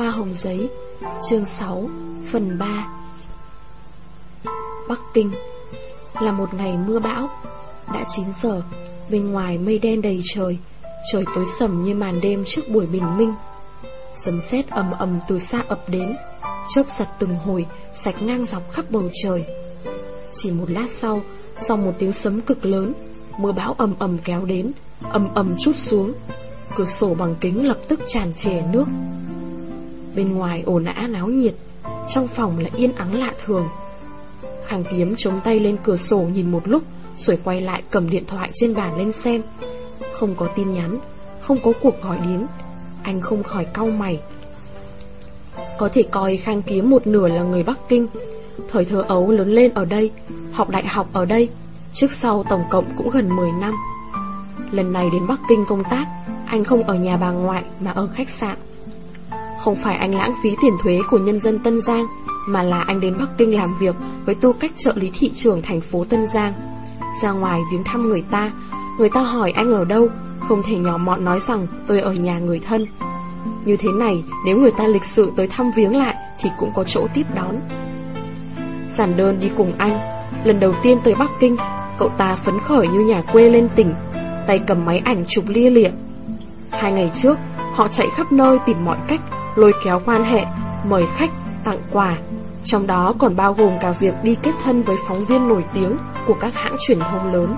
Hoa hồng giấy, Chương 6 Phần 3 Bắc Kinh Là một ngày mưa bão, Đã 9 giờ, Bên ngoài mây đen đầy trời Trời tối sầm như màn đêm trước buổi bình minh. Sấm sét ầm ầm từ xa ập đến, Chớp giật từng hồi, Sạch ngang dọc khắp bầu trời. Chỉ một lát sau Sau một tiếng sấm cực lớn, Mưa bão ầm ầm kéo đến, ầm ầm chút xuống. Cửa sổ bằng kính lập tức tràn trề nước. Bên ngoài ồn ã náo nhiệt, Trong phòng lại yên ắng lạ thường. Khang kiếm chống tay lên cửa sổ nhìn một lúc, Rồi quay lại cầm điện thoại trên bàn lên xem. Không có tin nhắn, Không có cuộc gọi đến, Anh không khỏi cau mày. Có thể coi Khang kiếm một nửa là người Bắc Kinh, Thời thơ ấu lớn lên ở đây, Học đại học ở đây, Trước sau tổng cộng cũng gần 10 năm. Lần này đến Bắc Kinh công tác, Anh không ở nhà bà ngoại mà ở khách sạn. Không phải anh lãng phí tiền thuế của nhân dân Tân Giang, Mà là anh đến Bắc Kinh làm việc Với tư cách trợ lý thị trường thành phố Tân Giang. Ra ngoài viếng thăm người ta Người ta hỏi anh ở đâu, Không thể nhỏ mọn nói rằng tôi ở nhà người thân. Như thế này, Nếu người ta lịch sự tới thăm viếng lại Thì cũng có chỗ tiếp đón. Giản đơn đi cùng anh. Lần đầu tiên tới Bắc Kinh, Cậu ta phấn khởi như nhà quê lên tỉnh, Tay cầm máy ảnh chụp lia lịa. Hai ngày trước, Họ chạy khắp nơi tìm mọi cách Lôi kéo quan hệ Mời khách, tặng quà. Trong đó còn bao gồm cả việc đi kết thân với phóng viên nổi tiếng Của các hãng truyền thông lớn.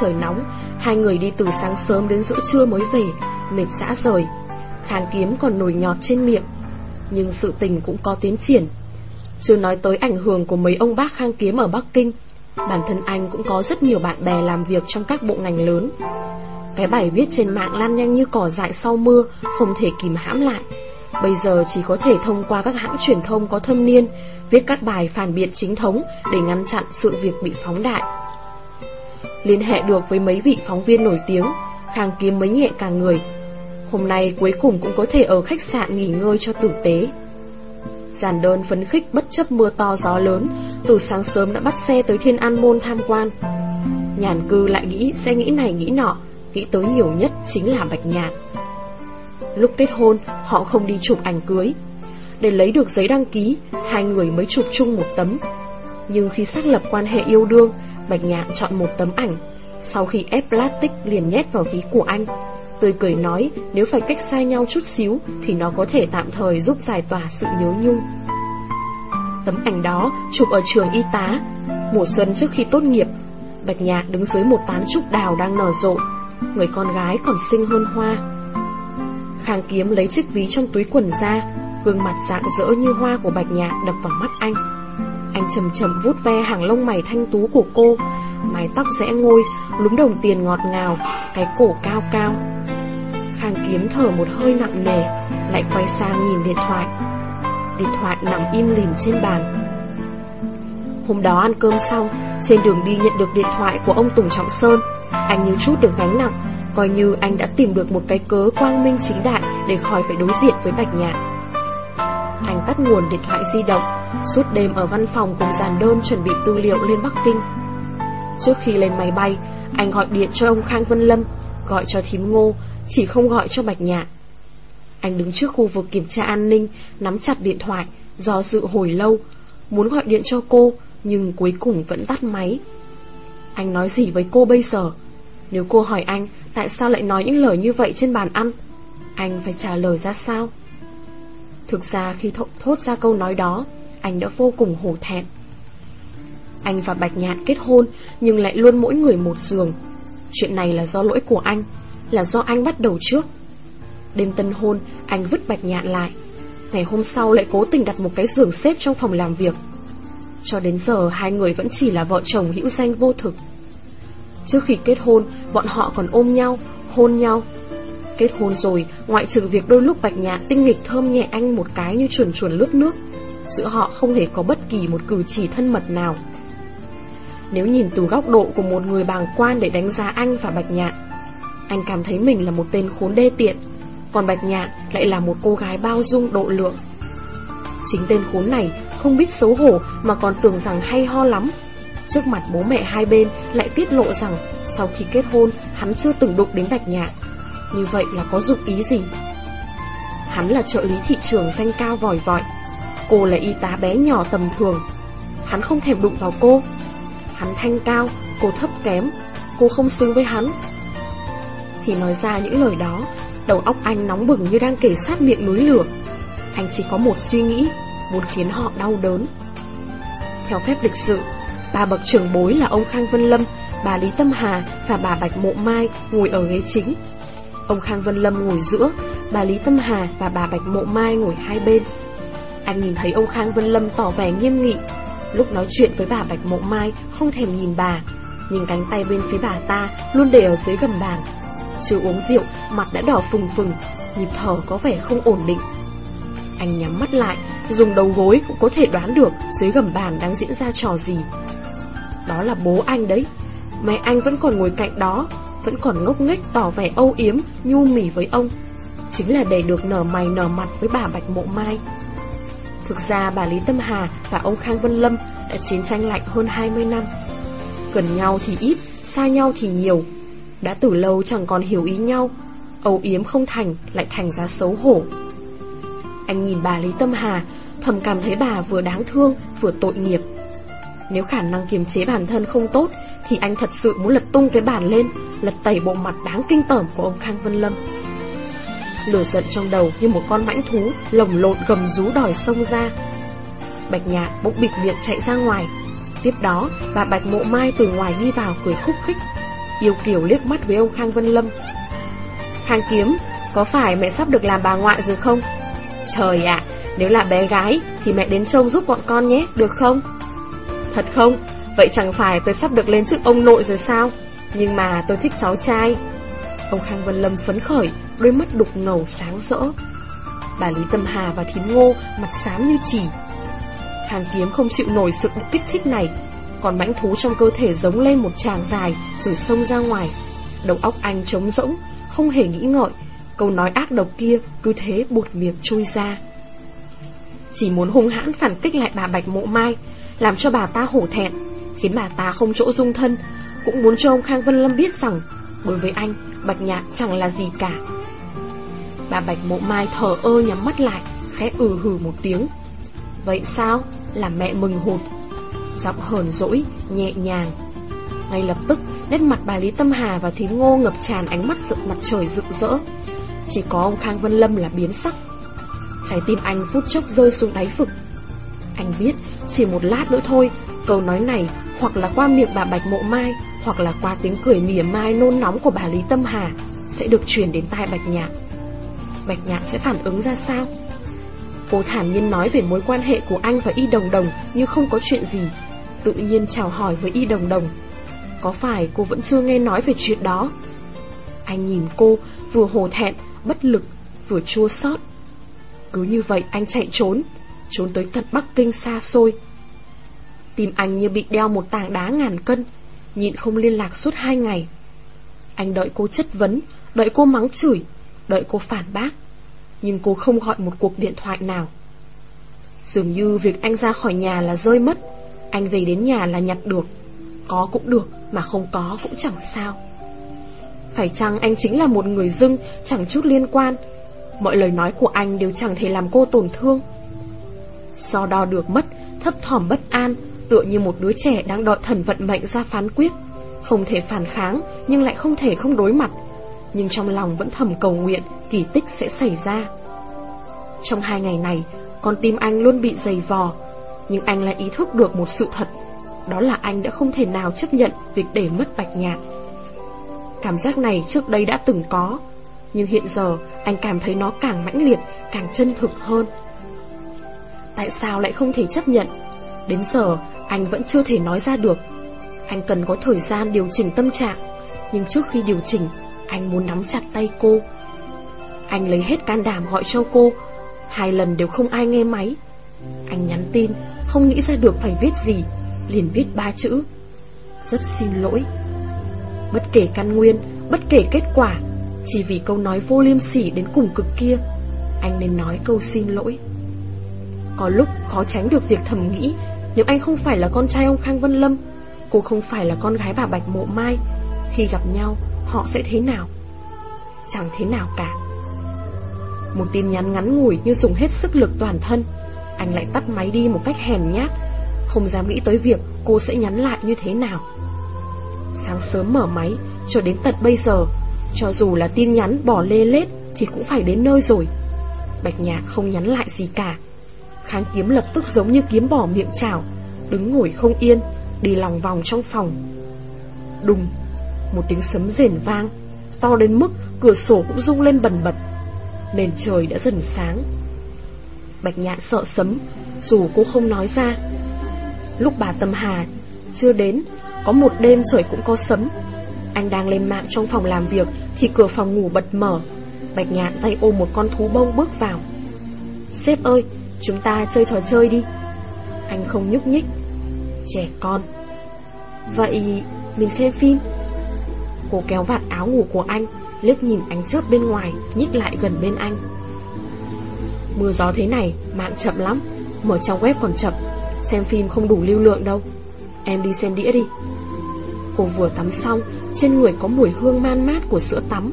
Trời nóng Hai người đi từ sáng sớm đến giữa trưa mới về Mệt xã rời. Kháng kiếm còn nổi nhọt trên miệng Nhưng sự tình cũng có tiến triển. Chưa nói tới ảnh hưởng của mấy ông bác khang kiếm ở Bắc Kinh Bản thân anh cũng có rất nhiều bạn bè làm việc trong các bộ ngành lớn. Cái bài viết trên mạng lan nhanh như cỏ dại sau mưa, Không thể kìm hãm lại. Bây giờ chỉ có thể thông qua các hãng truyền thông có thâm niên, Viết các bài phản biện chính thống Để ngăn chặn sự việc bị phóng đại. Liên hệ được với mấy vị phóng viên nổi tiếng, Khang kiếm mấy nhẹ cả người. Hôm nay cuối cùng cũng có thể ở khách sạn nghỉ ngơi cho tử tế. Giản đơn phấn khích bất chấp mưa to gió lớn, Từ sáng sớm đã bắt xe tới Thiên An Môn tham quan. Nhàn cư lại nghĩ sẽ nghĩ này nghĩ nọ Nghĩ tới nhiều nhất chính là Bạch Nhạn. Lúc kết hôn, họ không đi chụp ảnh cưới. Để lấy được giấy đăng ký, Hai người mới chụp chung một tấm. Nhưng khi xác lập quan hệ yêu đương, Bạch Nhạn chọn một tấm ảnh. Sau khi ép plastic liền nhét vào ví của anh. Tươi cười nói, nếu phải cách xa nhau chút xíu, Thì nó có thể tạm thời giúp giải tỏa sự nhớ nhung. Tấm ảnh đó chụp ở trường y tá. Mùa xuân trước khi tốt nghiệp, Bạch Nhạc đứng dưới một tán trúc đào đang nở rộ. Người con gái còn xinh hơn hoa. Khang kiếm lấy chiếc ví trong túi quần ra, Gương mặt rạng rỡ như hoa của Bạch Nhạc đập vào mắt anh. Anh chầm chầm vuốt ve hàng lông mày thanh tú của cô, Mái tóc rẽ ngôi lúng đồng tiền ngọt ngào, Cái cổ cao cao. Khang kiếm thở một hơi nặng nề, Lại quay sang nhìn điện thoại. Điện thoại nằm im lìm trên bàn. Hôm đó ăn cơm xong, Trên đường đi nhận được điện thoại của ông Tùng Trọng Sơn. Anh như chút được gánh nặng, Coi như anh đã tìm được một cái cớ quang minh chính đại Để khỏi phải đối diện với Bạch Nhạn. Anh tắt nguồn điện thoại di động, Suốt đêm ở văn phòng cùng dàn đơn Chuẩn bị tư liệu lên Bắc Kinh. Trước khi lên máy bay, Anh gọi điện cho ông Khang Vân Lâm, Gọi cho thím ngô, Chỉ không gọi cho Bạch Nhạn. Anh đứng trước khu vực kiểm tra an ninh, Nắm chặt điện thoại, Do dự hồi lâu, Muốn gọi điện cho cô, Nhưng cuối cùng vẫn tắt máy. Anh nói gì với cô bây giờ? Nếu cô hỏi anh Tại sao lại nói những lời như vậy trên bàn ăn? Anh phải trả lời ra sao? Thực ra khi thốt, thốt ra câu nói đó Anh đã vô cùng hổ thẹn. Anh và Bạch Nhạn kết hôn Nhưng lại luôn mỗi người một giường. Chuyện này là do lỗi của anh Là do anh bắt đầu trước. Đêm tân hôn Anh vứt Bạch Nhạn lại. Ngày hôm sau lại cố tình đặt một cái giường xếp trong phòng làm việc. Cho đến giờ hai người vẫn chỉ là vợ chồng hữu danh vô thực. Trước khi kết hôn, Bọn họ còn ôm nhau, Hôn nhau. Kết hôn rồi, Ngoại trừ việc đôi lúc Bạch Nhạn tinh nghịch thơm nhẹ anh một cái như chuồn chuồn lướt nước, Giữa họ không hề có bất kỳ một cử chỉ thân mật nào. Nếu nhìn từ góc độ của một người bàng quan để đánh giá anh và Bạch Nhạn Anh cảm thấy mình là một tên khốn đê tiện, Còn Bạch Nhạn lại là một cô gái bao dung độ lượng. Chính tên khốn này không biết xấu hổ mà còn tưởng rằng hay ho lắm. Trước mặt bố mẹ hai bên lại tiết lộ rằng Sau khi kết hôn hắn chưa từng đụng đến Bạch Nhạn Như vậy là có dụng ý gì? Hắn là trợ lý thị trường danh cao vòi vọi. Cô là y tá bé nhỏ tầm thường. Hắn không thèm đụng vào cô. Hắn thanh cao, cô thấp kém. Cô không xứng với hắn. Khi nói ra những lời đó Đầu óc anh nóng bừng như đang kể sát miệng núi lửa. Anh chỉ có một suy nghĩ Muốn khiến họ đau đớn. Theo phép lịch sự Ba bậc trưởng bối là ông Khang Vân Lâm, Bà Lý Tâm Hà và bà Bạch Mộ Mai ngồi ở ghế chính. Ông Khang Vân Lâm ngồi giữa, Bà Lý Tâm Hà và bà Bạch Mộ Mai ngồi hai bên. Anh nhìn thấy ông Khang Vân Lâm tỏ vẻ nghiêm nghị. Lúc nói chuyện với bà Bạch Mộ Mai, Không thèm nhìn bà, Nhưng cánh tay bên phía bà ta Luôn để ở dưới gầm bàn. Chưa uống rượu, Mặt đã đỏ phừng phừng, Nhịp thở có vẻ không ổn định. Anh nhắm mắt lại, Dùng đầu gối cũng có thể đoán được Dưới gầm bàn đang diễn ra trò gì. Đó là bố anh đấy Mẹ anh vẫn còn ngồi cạnh đó Vẫn còn ngốc nghếch tỏ vẻ âu yếm Nhu mỉ với ông Chính là để được nở mày nở mặt với bà Bạch Mộ Mai Thực ra bà Lý Tâm Hà và ông Khang Vân Lâm đã chiến tranh lạnh hơn 20 năm. Gần nhau thì ít, xa nhau thì nhiều. Đã từ lâu chẳng còn hiểu ý nhau, âu yếm không thành lại thành ra xấu hổ. Anh nhìn bà Lý Tâm Hà, thầm cảm thấy bà vừa đáng thương vừa tội nghiệp. Nếu khả năng kiềm chế bản thân không tốt, Thì anh thật sự muốn lật tung cái bàn lên, Lật tẩy bộ mặt đáng kinh tởm của ông Khang Vân Lâm. Lửa giận trong đầu như một con mãnh thú, Lồng lộn gầm rú đòi sông ra. Bạch nhạc bỗng bịt miệng chạy ra ngoài. Tiếp đó, bà Bạch Mộ Mai từ ngoài đi vào cười khúc khích, Yêu Kiều liếc mắt với ông Khang Vân Lâm. Khang Kiếm, Có phải mẹ sắp được làm bà ngoại rồi không? Trời ạ, Nếu là bé gái Thì mẹ đến trông giúp bọn con nhé, Được không? Thật không? Vậy chẳng phải tôi sắp được lên chức ông nội rồi sao? Nhưng mà tôi thích cháu trai. Ông Khang Vân Lâm phấn khởi, Đôi mắt đục ngầu sáng rỡ. Bà Lý Tâm Hà và Thím Ngô Mặt xám như chỉ. Hàng Kiếm không chịu nổi sự kích thích này, Còn mãnh thú trong cơ thể giống lên một tràng dài Rồi xông ra ngoài. Đầu óc anh trống rỗng, Không hề nghĩ ngợi. Câu nói ác độc kia cứ thế buột miệng chui ra. Chỉ muốn hung hãn phản kích lại bà Bạch Mộ Mai làm cho bà ta hổ thẹn Khiến bà ta không chỗ dung thân Cũng muốn cho ông Khang Vân Lâm biết rằng Đối với anh Bạch Nhạc chẳng là gì cả. Bà Bạch Mộ Mai thở ơ nhắm mắt lại Khẽ ừ hừ một tiếng. Vậy sao? Là mẹ mừng hụt. Giọng hờn dỗi, nhẹ nhàng. Ngay lập tức Nét mặt bà Lý Tâm Hà và Thím Ngô ngập tràn ánh mắt rực mặt trời rực rỡ. Chỉ có ông Khang Vân Lâm là biến sắc. Trái tim anh phút chốc rơi xuống đáy vực. Anh biết chỉ một lát nữa thôi. Câu nói này hoặc là qua miệng bà Bạch Mộ Mai Hoặc là qua tiếng cười mỉa mai nôn nóng của bà Lý Tâm Hà Sẽ được truyền đến tai Bạch Nhạc. Bạch Nhạc sẽ phản ứng ra sao? Cô thản nhiên nói về mối quan hệ của anh và Y Đồng Đồng như không có chuyện gì. Tự nhiên chào hỏi với Y Đồng Đồng. Có phải cô vẫn chưa nghe nói về chuyện đó? Anh nhìn cô vừa hồ thẹn, bất lực, vừa chua xót. Cứ như vậy anh chạy trốn. Trốn tới tận Bắc Kinh xa xôi. Tim anh như bị đeo một tảng đá ngàn cân, Nhịn không liên lạc suốt hai ngày. Anh đợi cô chất vấn, Đợi cô mắng chửi, Đợi cô phản bác, Nhưng cô không gọi một cuộc điện thoại nào. Dường như việc anh ra khỏi nhà là rơi mất, Anh về đến nhà là nhặt được. Có cũng được, Mà không có cũng chẳng sao. Phải chăng anh chính là một người dưng, Chẳng chút liên quan? Mọi lời nói của anh đều chẳng thể làm cô tổn thương. So đo được mất, Thấp thỏm bất an, Tựa như một đứa trẻ đang đợi thần vận mệnh ra phán quyết. Không thể phản kháng, Nhưng lại không thể không đối mặt. Nhưng trong lòng vẫn thầm cầu nguyện, Kỳ tích sẽ xảy ra. Trong hai ngày này, Con tim anh luôn bị dày vò, Nhưng anh lại ý thức được một sự thật. Đó là anh đã không thể nào chấp nhận Việc để mất bạch nhạc Cảm giác này trước đây đã từng có, Nhưng hiện giờ anh cảm thấy nó càng mãnh liệt, Càng chân thực hơn. Tại sao lại không thể chấp nhận? Đến giờ, anh vẫn chưa thể nói ra được. Anh cần có thời gian điều chỉnh tâm trạng. Nhưng trước khi điều chỉnh, Anh muốn nắm chặt tay cô. Anh lấy hết can đảm gọi cho cô. Hai lần đều không ai nghe máy. Anh nhắn tin, Không nghĩ ra được phải viết gì, Liền viết ba chữ. Rất xin lỗi. Bất kể căn nguyên, Bất kể kết quả, Chỉ vì câu nói vô liêm sỉ đến cùng cực kia, Anh nên nói câu xin lỗi. Có lúc khó tránh được việc thầm nghĩ, nếu anh không phải là con trai ông Khang Vân Lâm, Cô không phải là con gái bà Bạch Mộ Mai, Khi gặp nhau, Họ sẽ thế nào? Chẳng thế nào cả. Một tin nhắn ngắn ngủi như dùng hết sức lực toàn thân, Anh lại tắt máy đi một cách hèn nhát, Không dám nghĩ tới việc cô sẽ nhắn lại như thế nào. Sáng sớm mở máy, Cho đến tận bây giờ, Cho dù là tin nhắn bỏ lê lết Thì cũng phải đến nơi rồi. Bạch Nhạc không nhắn lại gì cả. Kháng kiếm lập tức giống như kiếm bỏ miệng chảo, Đứng ngồi không yên, Đi lòng vòng trong phòng. Đùng, Một tiếng sấm rền vang, To đến mức cửa sổ cũng rung lên bần bật. Nền trời đã dần sáng. Bạch nhạn sợ sấm, Dù cô không nói ra. Lúc bà Tâm Hà chưa đến, Có một đêm trời cũng có sấm. Anh đang lên mạng trong phòng làm việc Thì cửa phòng ngủ bật mở. Bạch nhạn tay ôm một con thú bông bước vào. Sếp ơi Chúng ta chơi trò chơi đi. Anh không nhúc nhích. Trẻ con. Vậy mình xem phim. Cô kéo vạt áo ngủ của anh, liếc nhìn ánh chớp bên ngoài, Nhích lại gần bên anh. Mưa gió thế này, Mạng chậm lắm. Mở trang web còn chậm. Xem phim không đủ lưu lượng đâu. Em đi xem đĩa đi. Cô vừa tắm xong, Trên người có mùi hương man mát của sữa tắm.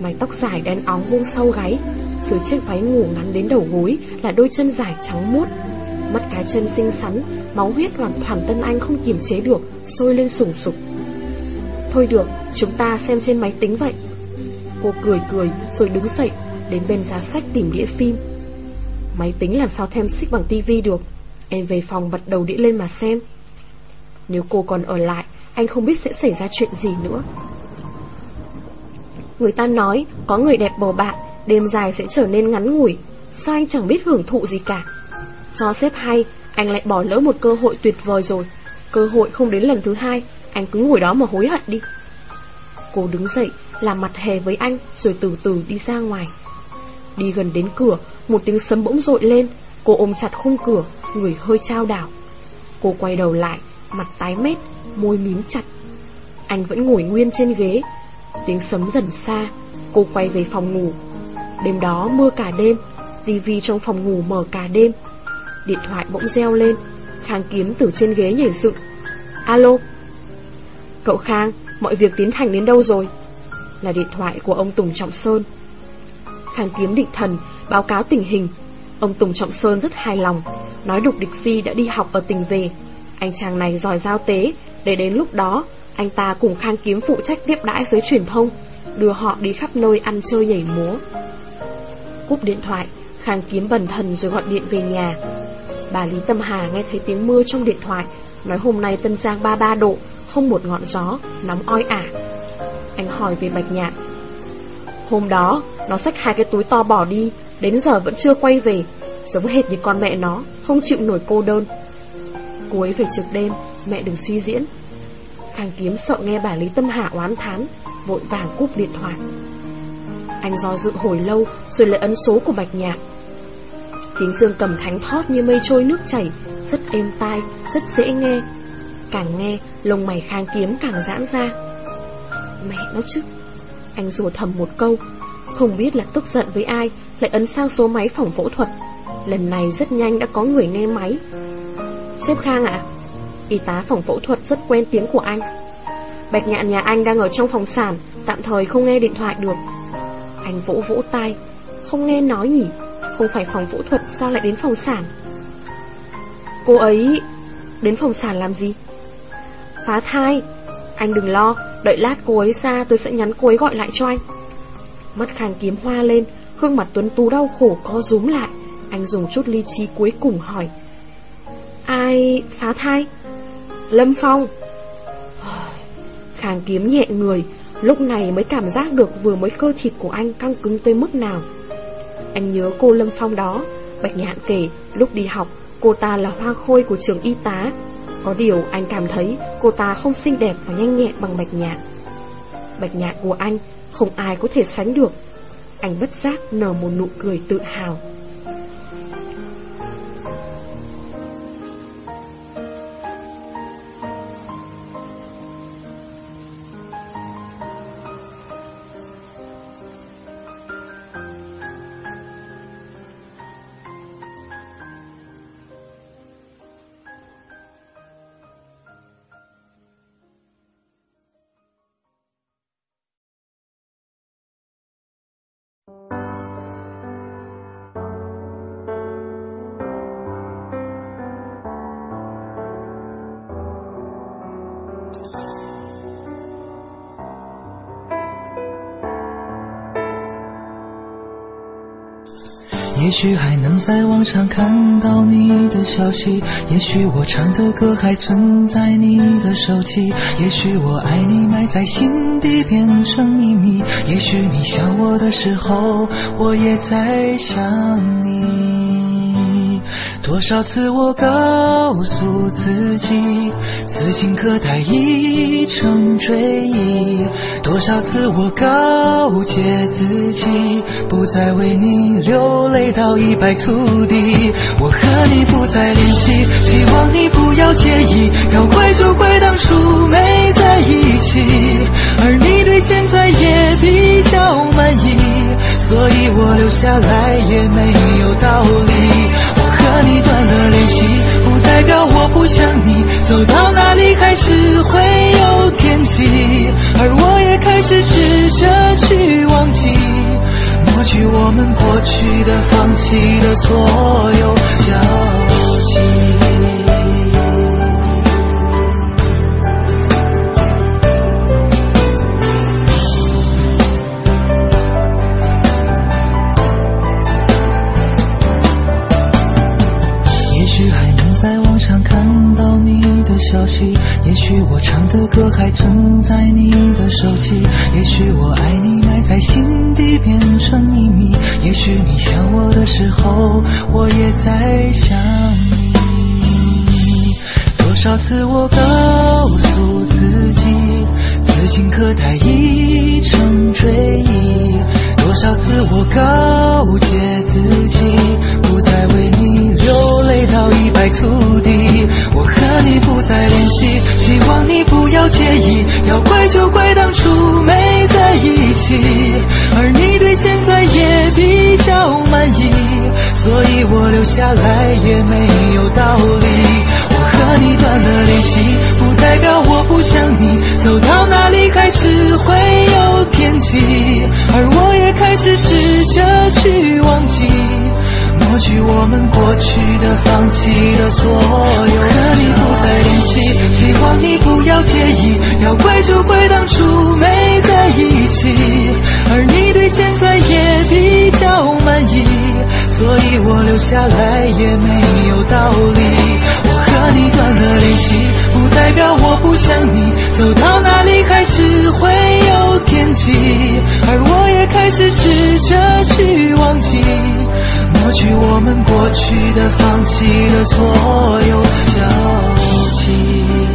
Mái tóc dài đen óng buông sau gáy. Dưới chiếc váy ngủ ngắn đến đầu gối Là đôi chân dài trắng muốt. Mắt cá chân xinh xắn Máu huyết hoàn toàn tân anh không kiềm chế được Sôi lên sùng sục. Thôi được, chúng ta xem trên máy tính vậy. Cô cười cười rồi đứng dậy Đến bên giá sách tìm đĩa phim. Máy tính làm sao thêm xích bằng tivi được? Em về phòng bật đầu đĩa lên mà xem. Nếu cô còn ở lại Anh không biết sẽ xảy ra chuyện gì nữa. Người ta nói Có người đẹp bầu bạn Đêm dài sẽ trở nên ngắn ngủi, Sao anh chẳng biết hưởng thụ gì cả. Cho xếp hay, Anh lại bỏ lỡ một cơ hội tuyệt vời rồi. Cơ hội không đến lần thứ hai, Anh cứ ngồi đó mà hối hận đi. Cô đứng dậy, Làm mặt hề với anh, Rồi từ từ đi ra ngoài. Đi gần đến cửa, Một tiếng sấm bỗng rội lên. Cô ôm chặt khung cửa, Người hơi trao đảo. Cô quay đầu lại, Mặt tái mét, Môi mím chặt. Anh vẫn ngồi nguyên trên ghế. Tiếng sấm dần xa, Cô quay về phòng ngủ. Đêm đó mưa cả đêm tivi trong phòng ngủ mở cả đêm. Điện thoại bỗng reo lên, Khang kiếm từ trên ghế nhảy dựng. Alo? Cậu Khang, Mọi việc tiến hành đến đâu rồi? Là điện thoại của ông Tùng Trọng Sơn. Khang kiếm định thần, Báo cáo tình hình. Ông Tùng Trọng Sơn rất hài lòng, Nói Đục Địch Phi đã đi học ở tỉnh về. Anh chàng này giỏi giao tế, Để đến lúc đó, Anh ta cùng Khang Kiếm phụ trách tiếp đãi giới truyền thông, Đưa họ đi khắp nơi ăn chơi nhảy múa. Cúp điện thoại, Khang Kiếm bần thần rồi gọi điện về nhà. Bà Lý Tâm Hà nghe thấy tiếng mưa trong điện thoại, Nói hôm nay Tân Giang 33 độ, Không một ngọn gió, Nóng oi ả. Anh hỏi về Bạch Nhạn. Hôm đó, Nó xách hai cái túi to bỏ đi, Đến giờ vẫn chưa quay về, Giống hệt như con mẹ nó, Không chịu nổi cô đơn. Cô ấy về trực đêm, Mẹ đừng suy diễn. Khang Kiếm sợ nghe bà Lý Tâm Hà oán thán, Vội vàng cúp điện thoại. Anh do dự hồi lâu Rồi lấy ấn số của Bạch Nhạn Tiếng dương cầm thánh thót như mây trôi nước chảy Rất êm tai, rất dễ nghe. Càng nghe, lông mày khang kiếm càng giãn ra. Mẹ nó chứ Anh rủa thầm một câu. Không biết là tức giận với ai Lại ấn sang số máy phòng phẫu thuật. Lần này rất nhanh đã có người nghe máy. Sếp Khang ạ Y tá phòng phẫu thuật rất quen tiếng của anh. Bạch nhạn nhà anh đang ở trong phòng sản Tạm thời không nghe điện thoại được. Anh vỗ vỗ tay Không nghe nói nhỉ? Không phải phòng phẫu thuật sao lại đến phòng sản? Cô ấy Đến phòng sản làm gì? Phá thai. Anh đừng lo, Đợi lát cô ấy ra tôi sẽ nhắn cô ấy gọi lại cho anh. Mắt khang kiếm hoa lên, Gương mặt tuấn tú đau khổ co rúm lại. Anh dùng chút ly trí cuối cùng hỏi. Ai phá thai? Lâm Phong. Khang kiếm nhẹ người Lúc này mới cảm giác được vừa mới cơ thịt của anh căng cứng tới mức nào. Anh nhớ cô Lâm Phong đó. Bạch Nhạn kể, lúc đi học, Cô ta là hoa khôi của trường y tá. Có điều anh cảm thấy cô ta không xinh đẹp và nhanh nhẹn bằng Bạch Nhạn Bạch Nhạn của anh, không ai có thể sánh được. Anh bất giác nở một nụ cười tự hào. 也许还能在网上看到你的消息，也许我唱的歌还存在你的手机，也许我爱你埋在心底变成秘密，也许你想我的时候，我也在想你。多少次我告诉自己，此情可待已成追忆；多少次我告诫自己，不再为你流泪到一败涂地。我和你不再联系，希望你不要介意。要怪就怪当初没在一起，而你对现在也比较满意，所以我留下来也没有道理。和你断了联系，不代表我不想你。走到哪里还是会有惦记，而我也开始试着去忘记，抹去我们过去的、放弃的所有交集。消息，也许我唱的歌还存在你的手机，也许我爱你埋在心底变成秘密，也许你想我的时候，我也在想你。多少次我告诉自己，此情可待已成追忆；多少次我告诫自己，不再为你流泪到一败涂地。我和你不再联系，希望你不要介意。要怪就怪当初没在一起，而你对现在也比较满意，所以我留下来也没有道理。我和你断了联系，不代表我不想你。走到哪里还是会有天气，而我也开始试着去忘记。过去我们过去的、放弃的所有。和你不再联系，希望你不要介意。要怪就怪当初没在一起，而你对现在也比较满意，所以我留下来也没有道理。我和你断了联系，不代表我不想你。走到哪里还是会有惦记，而我也开始试着去忘记。过去我们过去的放弃了所有交集。